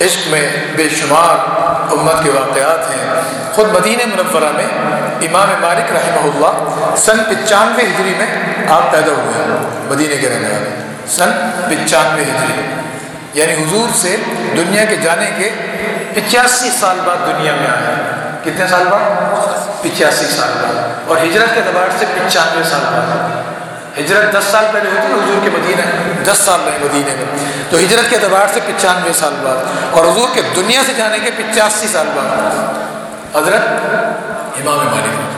عشق میں بے شمار امت کے واقعات ہیں۔ خود مدینہ منورہ میں امام مالک رحمہ اللہ سن پچانوے ہجری میں آپ پیدا ہوئے ہیں، مدینہ کے رہنے والے۔ سن پچانوے ہجری۔ یعنی حضور سے دنیا کے جانے کے پچاسی سال بعد دنیا میں آئے کتنے سال بعد؟ پچاسی سال بعد۔ اور ہجرت کے اعتبار سے پچانوے سال بعد۔ ہجرت دس سال پہلے ہوتی ہے حضور کے مدینہ دس سال رہے مدینہ میں۔ تو ہجرت کے اعتبار سے پچانوے سال بعد۔ اور حضور کے دنیا سے جانے کے پچاسی سال بعد۔ حضرت امام مالک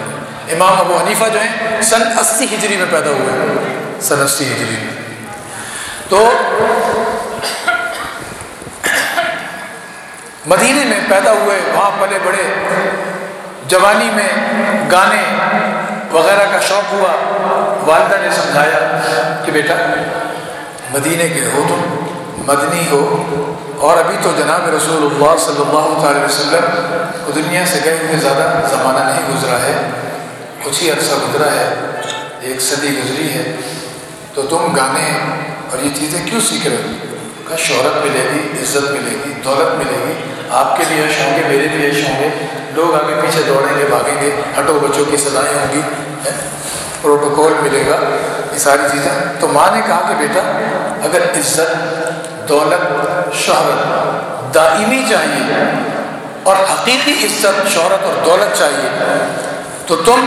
امام ابو حنیفہ جو ہیں، سن اسی ہجری میں پیدا ہوئے۔ سن اسی ہجری میں۔ تو مدینے میں پیدا ہوئے، وہاں پلے بڑے، جوانی میں گانے وغیرہ کا شوق ہوا۔ والدہ نے سمجھایا کہ بیٹا، مدینے کے ہو تم، مدنی ہو، اور ابھی تو جناب رسول اللہ صلی اللہ تعالی وسلم کو دنیا سے گئے ہوئے زیادہ زمانہ نہیں گزرا ہے، کچھ ہی عرصہ گزرا ہے، ایک صدی گزری ہے، تو تم گانے اور یہ چیزیں کیوں سیکھ رہے ہو؟ شہرت ملے گی، عزت ملے گی، دولت ملے گی، آپ کے لیے عش ہوں گے، میرے لیے عش ہوں گے، لوگ آگے پیچھے دوڑیں گے، بھاگیں گے، ہٹو بچوں کی سزائیں ہوں گی پروٹوکول ملے گا، یہ ساری چیزیں۔ تو ماں نے کہا کہ بیٹا، اگر عزت، دولت شہرت دائمی چاہیے اور حقیقی عزت، شہرت اور دولت چاہیے، تو تم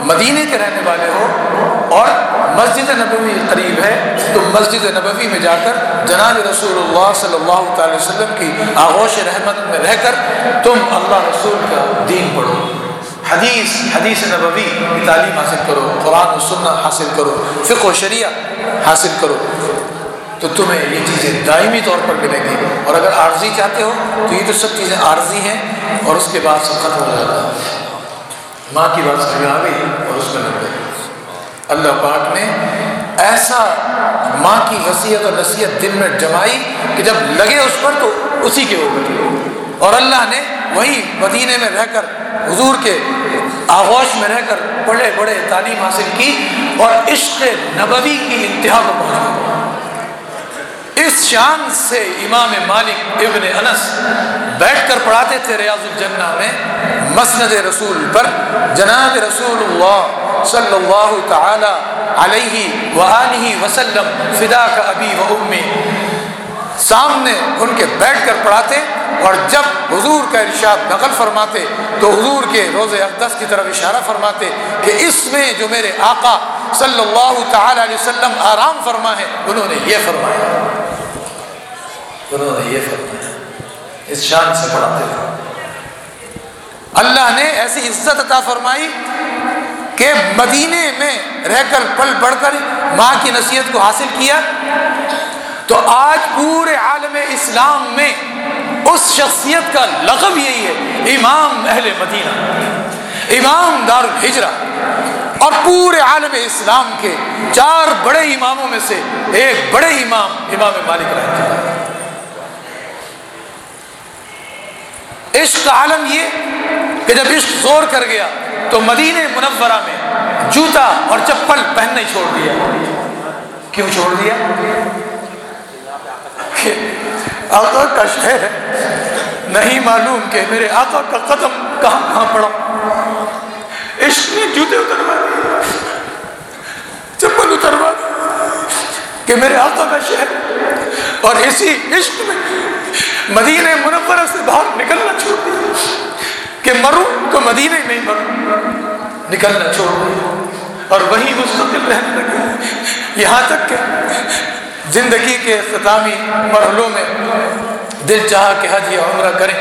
مدینے کے رہنے والے ہو اور مسجد نبوی قریب ہے، تو مسجد نبوی میں جا کر جناب رسول اللہ صلی اللہ تعالی وسلم کی آغوش رحمت میں رہ کر تم اللہ رسول کا دین پڑھو۔ حدیث حدیث نبوی کی تعلیم حاصل کرو، قرآن و سننا حاصل کرو، فقہ و شریعہ حاصل کرو۔ تو تمہیں یہ چیزیں دائمی طور پر ملیں گی۔ اور اگر عارضی چاہتے ہو، تو یہ تو سب چیزیں عارضی ہیں اور اس کے بعد سب ختم ہو جاتا ہے۔ ماں کی بات سمجھ آ گئی اور اس میں لگ گئی۔ اللہ پاک نے ایسا ماں کی وصیت اور نصیحت دل میں جمائی کہ جب لگے اس پر تو اسی کے ہو گئے اور اللہ نے وہی مدینے میں رہ کر حضور کے آغوش میں رہ کر بڑے بڑے تعلیم حاصل کی اور عشق نبوی کی انتہا کو پہنچا۔ اس شان سے امام مالک ابن انس بیٹھ کر پڑھاتے تھے ریاض الجنہ میں مسند رسول پر، جناب رسول اللہ صلی اللہ تعالی علیہ وآلہ وسلم فدا کا ابی و امی۔ سامنے ان کے بیٹھ کر پڑھاتے اور جب حضور کا ارشاد نقل فرماتے تو حضور کے روز اقدس کی طرف اشارہ فرماتے کہ اس میں جو میرے آقا صلی اللہ تعالی علیہ وسلم آرام فرما ہے، انہوں نے یہ فرمایا۔ انہوں نے یہ فرمایا۔ اس شان سے پڑھاتے تھے اللہ نے ایسی عزت عطا فرمائی کہ مدینے میں رہ کر پل پڑھ کر ماں کی نصیحت کو حاصل کیا۔ تو آج پورے عالم اسلام میں اس شخصیت کا لقب یہی ہے، امام اہل مدینہ، امام دار الحجرہ اور پورے عالم اسلام کے چار بڑے اماموں میں سے ایک بڑے امام امام مالک رہتے ہیں عشق عالم یہ کہ جب عشق زور کر گیا تو مدینہ منورہ میں جوتا اور چپل پہننے چھوڑ دیا۔ کیوں چھوڑ دیا؟ کا شہر ہے نہیں معلوم کہ میرے آقا کا قدم کہاں کہاں پڑا۔ عشق نے جوتے اتروا دیے، چپل اتروا کہ میرے آقا کا شہر۔ اور اسی عشق میں مدینہ منورہ سے باہر نکلنا چھوڑ دیا۔ کہ مروں تو مدینہ میں مروں، نکلنا چھوڑ دیا۔ اور وہی مستقل رہنے لگے۔ یہاں تک کہ زندگی کے اختتامی مرحلوں میں دل چاہا کہ حج یا عمرہ کریں،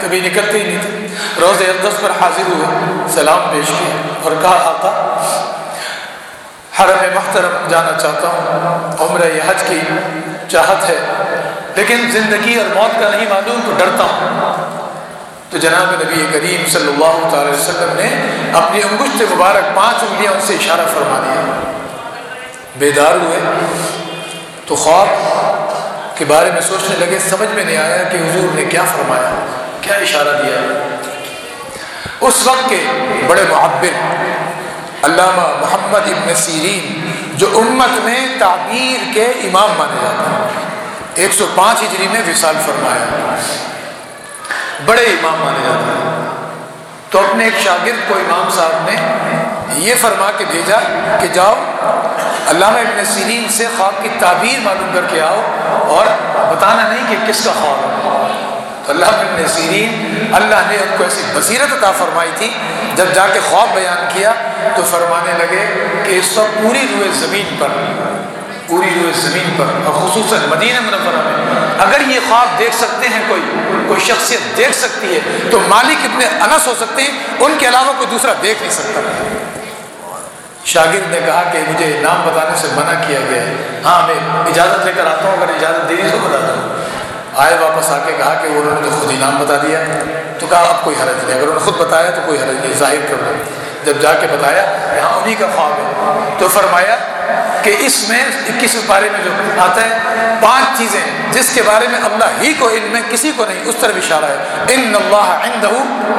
کبھی نکلتے ہی نہیں تھے۔ روز اقدس پر حاضر ہوئے، سلام پیش کیا اور کہا، آقا، حرم محترم جانا چاہتا ہوں، عمرہ یا حج کی چاہت ہے، لیکن زندگی اور موت کا نہیں معلوم، تو ڈرتا ہوں۔ تو جناب نبی کریم صلی اللہ تعالی وسلم نے اپنی انگشت مبارک پانچ انگلیاں ان سے اشارہ فرما دیا۔ بیدار ہوئے، تو خواب کے بارے میں سوچنے لگے، سمجھ میں نہیں آیا کہ حضور نے کیا فرمایا، کیا اشارہ دیا۔ اس وقت کے بڑے معبر علامہ محمد ابن سیرین، جو امت میں تعبیر کے امام مانے جاتے ہیں۔ ایک سو پانچ ہجری میں وصال فرمایا۔ بڑے امام مانے جاتے ہیں۔ تو اپنے ایک شاگرد کو امام صاحب نے یہ فرما کے بھیجا کہ جاؤ علامہ ابن سیرین سے خواب کی تعبیر معلوم کر کے آؤ اور بتانا نہیں کہ کس کا خواب ہے۔ تو اللہ ابن سیرین اللہ نے ان کو ایسی بصیرت عطا فرمائی تھی، جب جا کے خواب بیان کیا تو فرمانے لگے کہ اس وقت پوری روئے زمین پر، پوری روئے زمین پر، اور خصوصاً مدینہ منورہ میں۔ اگر یہ خواب دیکھ سکتے ہیں کوئی کوئی شخصیت دیکھ سکتی ہے تو مالک اتنے انس ہو سکتے ہیں، ان کے علاوہ کوئی دوسرا دیکھ نہیں سکتا۔ شاگرد نے کہا کہ مجھے نام بتانے سے منع کیا گیا ہے۔ ہاں میں اجازت لے کر آتا ہوں، اگر اجازت دینی تو بتا دوں۔ آئے واپس آ کے کہا کہ انہوں نے خود ہی نام بتا دیا۔ تو کہا، اب کوئی حرج نہیں۔ اگر انہوں نے خود بتایا تو کوئی حرج نہیں، ظاہر کر دو۔ جب جا کے بتایا کہ ہاں انہیں کا خواب ہے۔ تو فرمایا کہ اس میں، اکیس بارے میں جو آتا ہے، پانچ چیزیں جس کے بارے میں اللہ ہی کو علم ہے، کسی کو نہیں، اس طرح اشارہ ہے۔ ان اللہ عنده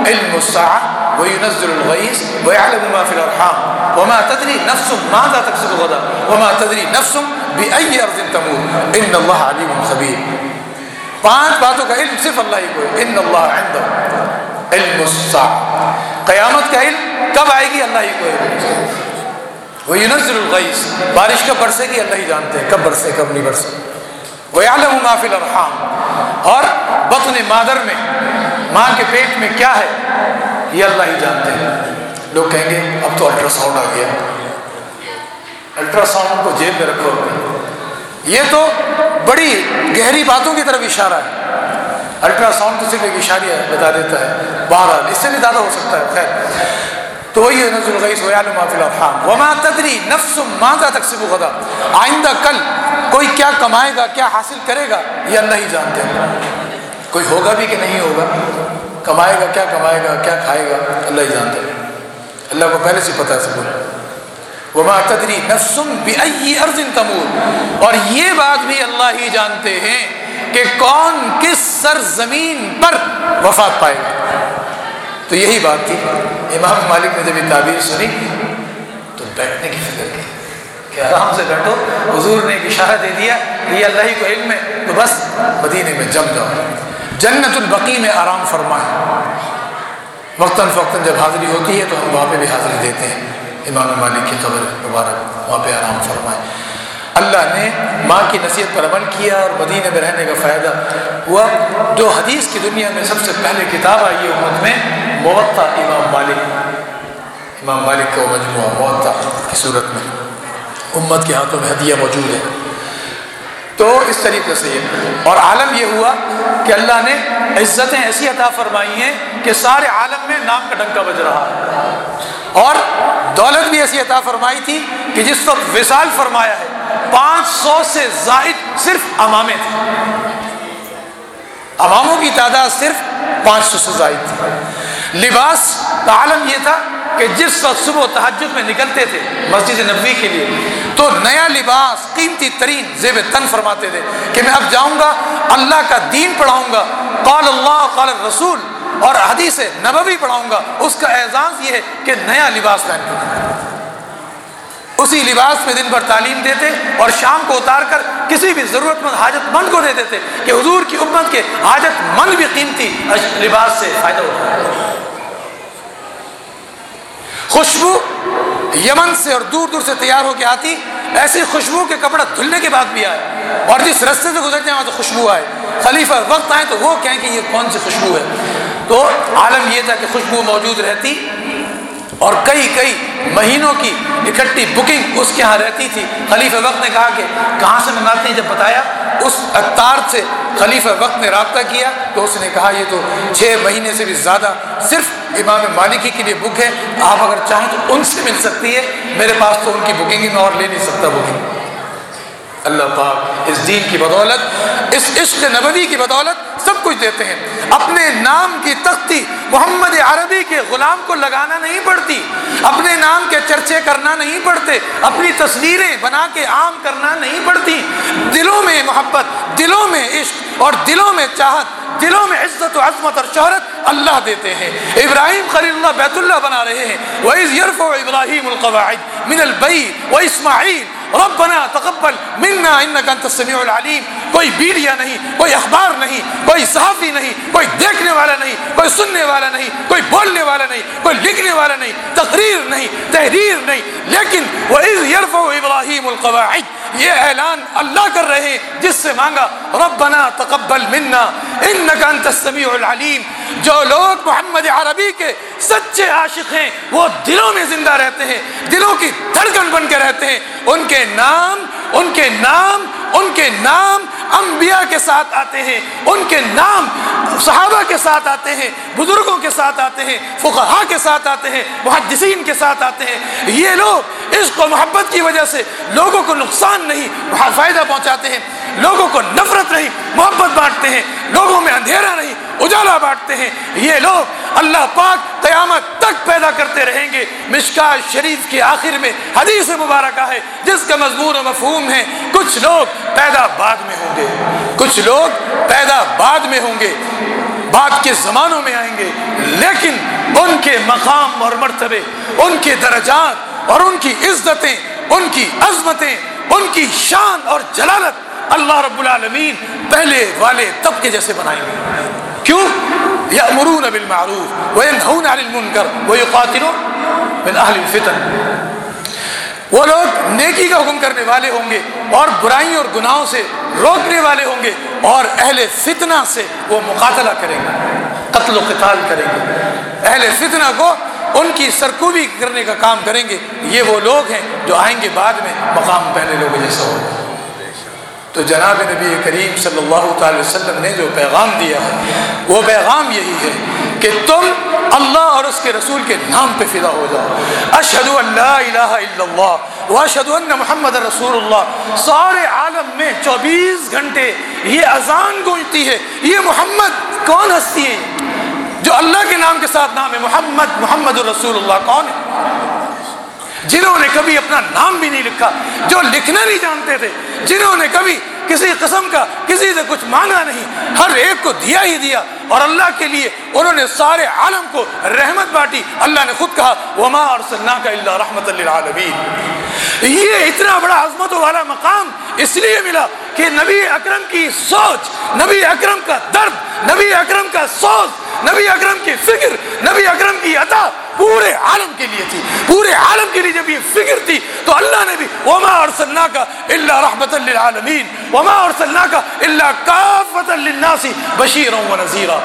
علم الساعه وينزل الغيث ويعلم ما في الارحام۔ وما تدري نفس ماذا تكسب غدا وما تدري نفس باي ارض تموت ان الله عليم خبير پانچ باتوں کا علم صرف اللہ ہی کو ہے ان اللہ عنده علم الساعه قیامت کا علم کب آئے گی اللہ ہی کو ہے وہ ينزل الغیث۔ بارش کب برسے گی اللہ ہی جانتے ہیں، کب برسے، کب نہیں برسے۔ وہ عالم ما فی الارحام۔ اور بطن مادر میں، ماں کے پیٹ میں کیا ہے؟ یہ اللہ ہی جانتے ہیں۔ لوگ کہیں گے، اب تو الٹرا ساؤنڈ آ گیا۔ الٹرا ساؤنڈ کو جیب میں رکھو۔ یہ تو بڑی گہری باتوں کی طرف اشارہ ہے۔ الٹرا ساؤنڈ تو صرف ایک اشاریہ بتا دیتا ہے۔ بہرحال، اس سے بھی زیادہ ہو سکتا ہے۔ خیر۔ تو وہی ہے، نزل الغیث ویعلم ما الارحام۔ وما تدری نفس ماذا تکسب غدا۔ آئندہ کل کوئی کیا کمائے گا، کیا حاصل کرے گا، یہ اللہ ہی جانتے ہیں۔ کوئی ہوگا بھی کہ نہیں ہوگا؟ کمائے گا، کیا کمائے گا، کیا کھائے گا؟ اللہ ہی جانتے ہیں اللہ کو پہلے سے پتہ ہے سب وما تدری نفس بأي ارض تموت اور یہ بات بھی اللہ ہی جانتے ہیں کہ کون کس سرزمین پر وفات پائے گا۔ تو یہی بات تھی۔ امام مالک نے جب یہ تعبیر سنی، تو بیٹھنے کی فکر کی کہ آرام سے بیٹھو۔ حضور نے ایک اشارہ دے دیا کہ یہ اللہ کو علم ہے، تو بس مدینے میں جم جاؤ۔ جنت البقی میں آرام فرمائے۔ وقتاً فوقتاً جب حاضری ہوتی ہے تو ہم وہاں پہ بھی حاضری دیتے ہیں۔ امام مالک کی خبر مبارک وہاں پہ آرام فرمائے۔ اللہ نے ماں کی نصیحت پر عمل کیا اور مدینہ میں رہنے کا فائدہ ہوا۔ جو حدیث کی دنیا میں سب سے پہلے کتاب آئی ہے امت میں موتا امام مالک۔ امام مالک کا مجموعہ موتا کی صورت میں۔ امت کے ہاتھوں میں ہدیہ موجود ہے۔ اس طریقے سے یہ؟ اور عالم یہ ہوا کہ اللہ نے عزتیں ایسی عطا فرمائی ہیں کہ سارے عالم میں نام کا ڈنکا بج رہا ہے۔ اور دولت بھی ایسی عطا فرمائی تھی کہ جس وقت وصال فرمایا ہے، پانچ سو سے زائد صرف امامے تھے اماموں کی تعداد صرف پانچ سو سے زائد تھی۔ لباس کا عالم یہ تھا کہ جس وقت صبح و تحجد میں نکلتے تھے مسجد نبوی کے لیے، تو نیا لباس، قیمتی ترین زیب تن فرماتے تھے کہ میں اب جاؤں گا، اللہ کا دین پڑھاؤں گا، قال اللہ، قال رسول اور حدیث نبوی پڑھاؤں گا۔ اس کا اعزاز یہ ہے کہ نیا لباس پہنتے تھے اسی لباس میں دن بھر تعلیم دیتے اور شام کو اتار کر کسی بھی ضرورت مند، حاجت مند کو دے دیتے کہ حضور کی امت کے حاجت مند بھی قیمتی لباس سے فائدہ ہوتا ہے خوشبو یمن سے اور دور دور سے تیار ہو کے آتی، ایسی خوشبو کے کپڑا دھلنے کے بعد بھی آئے۔ اور جس رستے سے گزرتے ہیں، وہاں تو خوشبو آئے۔ خلیفہ، وقت آئے تو وہ کہیں کہ یہ کون سی خوشبو ہے؟ تو عالم یہ تھا کہ خوشبو موجود رہتی اور کئی کئی مہینوں کی اکٹھی بکنگ اس کے ہاں رہتی تھی۔ خلیفہ وقت نے کہا کہ کہاں سے منگاتے ہیں؟ جب بتایا اس اختار سے خلیفہ وقت نے رابطہ کیا تو اس نے کہا، یہ تو چھ مہینے سے بھی زیادہ صرف امام مالکی کے لیے بک ہے۔ آپ اگر چاہیں تو ان سے مل سکتی ہے۔ میرے پاس تو ان کی بکنگ ہی میں اور لے نہیں سکتا بکنگ اللہ پاک اس دین کی بدولت، اس عشق نبوی کی بدولت سب کچھ دیتے ہیں۔ اپنے نام کی تختی محمد عربی کے غلام کو لگانا نہیں پڑتی۔ اپنے نام کے چرچے کرنا نہیں پڑتے۔ اپنی تصویریں بنا کے عام کرنا نہیں پڑتی۔ دلوں میں محبت، دلوں میں عشق اور دلوں میں چاہت، دلوں میں عزت و عظمت اور شہرت اللہ دیتے ہیں۔ ابراہیم خلیل اللہ بیت اللہ بنا رہے ہیں۔ وَإِذْ يَرْفُعُ إِبْرَاهِيمُ الْقَوَاعِدْ مِنَ الْبَيْتِ وَإِسْمَعِيلُ ربنا تقبل منا انك انت السميع العليم. کوئی میڈیا نہیں، کوئی اخبار نہیں، کوئی صحافی نہیں، کوئی دیکھنے والا نہیں، کوئی سننے والا نہیں، کوئی بولنے والا نہیں، کوئی لکھنے والا نہیں، تقریر نہیں، تحریر نہیں. لیکن وَإِذْ يَرْفَعُ إِبْرَاهِيمُ یہ اعلان اللہ کر رہے جس سے مانگا، ربنا تقبل منا انك انت السميع العليم. جو لوگ محمد عربی کے سچے عاشق ہیں، وہ دلوں میں زندہ رہتے ہیں، دلوں کی دھڑکن بن کے رہتے ہیں۔ ان کے نام، ان کے نام، ان کے نام انبیاء کے ساتھ آتے ہیں۔ ان کے نام صحابہ کے ساتھ آتے ہیں، بزرگوں کے ساتھ آتے ہیں، فقہا کے ساتھ آتے ہیں، محدثین کے ساتھ آتے ہیں۔ یہ لوگ عشق و محبت کی وجہ سے لوگوں کو نقصان نہیں، فائدہ پہنچاتے ہیں۔ لوگوں کو نفرت نہیں، محبت بانٹتے ہیں، لوگوں میں اندھیرا نہیں، اجالا بانٹتے ہیں۔ یہ لوگ اللہ پاک قیامت تک پیدا کرتے رہیں گے۔ مشکا شریف کے آخر میں حدیث مبارکہ ہے، جس کا مضمون و مفہوم ہے، کچھ لوگ پیدا بعد میں ہوں گے۔ کچھ لوگ پیدا بعد میں ہوں گے، بعد کے زمانوں میں آئیں گے۔ لیکن ان کے مقام اور مرتبے، ان کے درجات اور ان کی عزتیں، ان کی عظمتیں، ان کی شان اور جلالت اللہ رب العالمین پہلے والے طبقے جیسے بنائیں گے۔ کیوں؟ یامرون بالمعروف وینہون عن المنکر ویقاتلون من اہل الفتن۔ وہ لوگ نیکی کا حکم کرنے والے ہوں گے اور برائیوں اور گناہوں سے روکنے والے ہوں گے اور اہل فتنہ سے وہ مقاتلہ کریں گے، قتل و قتال کریں گے۔ اہل فتنہ کو ان کی سرکوبی کرنے کا کام کریں گے۔ یہ وہ لوگ ہیں جو آئیں گے بعد میں مقام پہلے لوگوں جیسا ہوگا۔ تو جناب نبی کریم صلی اللہ تعالی وسلم نے جو پیغام دیا ہے، وہ پیغام یہی ہے کہ تم اللہ اور اس کے رسول کے نام پہ فدا ہو جاؤ۔ اشہد اللہ الہ الا اللہ واشہد ان محمد رسول اللہ۔ سارے عالم میں چوبیس گھنٹے یہ اذان گونجتی ہے۔ یہ محمد کون ہستی ہے جو اللہ کے نام کے ساتھ نام ہے، محمد محمد الرسول اللہ، کون ہے؟ جنہوں نے کبھی اپنا نام بھی نہیں لکھا، جو لکھنا نہیں جانتے تھے، جنہوں نے کبھی کسی قسم کا کسی سے کچھ مانگا نہیں، ہر ایک کو دیا ہی دیا اور اللہ کے لیے انہوں نے سارے عالم کو رحمت بانٹی۔ اللہ نے خود کہا، وما ارسلناک الا رحمت للعالمین یہ اتنا بڑا عظمت والا مقام اس لیے ملا کہ نبی اکرم کی سوچ، نبی اکرم کا درد، نبی اکرم کا سوچ نبی اکرم کی فکر، نبی اکرم کی عطا پورے عالم کے لیے تھی۔ پورے عالم کے لیے جب یہ فکر تھی، تو اللہ نے بھی وما ارسلناک الا رحمت للعالمین وما ارسلناک الا کافۃ للناس بشیرا ونذیرا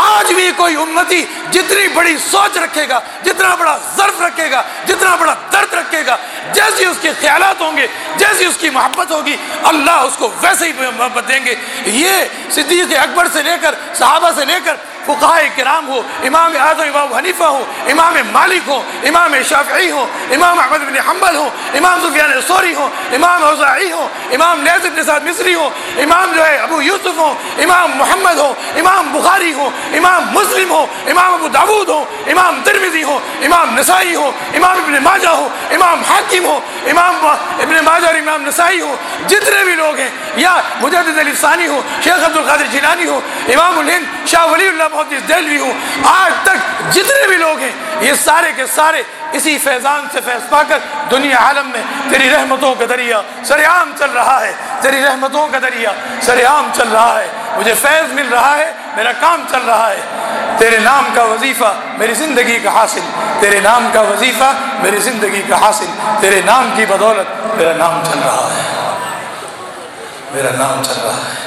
آج بھی کوئی امتی جتنی بڑی سوچ رکھے گا، جتنا بڑا ظرف رکھے گا، جتنا بڑا درد رکھے گا، جیسی اس کے خیالات ہوں گے، جیسی اس کی محبت ہوگی، اللہ اس کو ویسے ہی محبت دیں گے۔ یہ صدیق اکبر سے لے کر، صحابہ سے لے کر فقہ کرام ہو امام اعظم امام حنیفہ ہو امام مالک ہو امام شافعی ہو امام احمد بن حنبل ہو امام سفیان سوری ہو امام اوزاعی ہو امام لیث بن سعد مصری ہو امام جو ہے ابو یوسف ہو امام محمد ہو امام بخاری ہو امام مسلم ہو امام ابو داود ہو امام ترمذی ہو امام نسائی ہو امام ابن ماجہ ہو امام حاکم ہو امام ابن ماجہ اور امام نسائی ہو جتنے بھی لوگ ہیں یا مجدد علی ثانی ہو شیخ عبد القادر جیلانی ہو امام الہند شاہ ولی اللہ محدث دہلوی ہوں۔ آج تک جتنے بھی لوگ ہیں، یہ سارے کے سارے اسی فیضان سے فیض پا کر دنیا عالم میں تیری رحمتوں کا دریا سر عام چل رہا ہے۔ تیری رحمتوں کا دریا سر عام چل رہا ہے۔ مجھے فیض مل رہا ہے، میرا کام چل رہا ہے۔ تیرے نام کا وظیفہ میری زندگی کا حاصل۔ تیرے نام کا وظیفہ میری زندگی کا حاصل۔ تیرے نام کی بدولت میرا نام چل رہا ہے۔ میرا نام چل رہا ہے۔